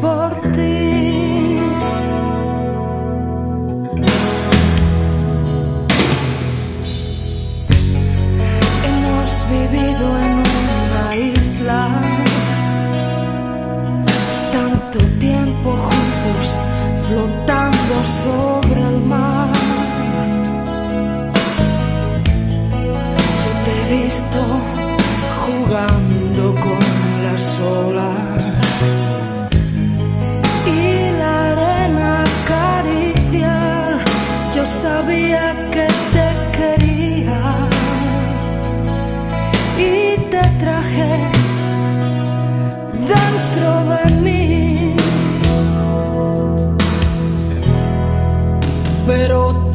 por ti. Hemos vivido en una isla tanto tiempo juntos, flotando sobre el mar. Yo te he visto jugando con las olas. pero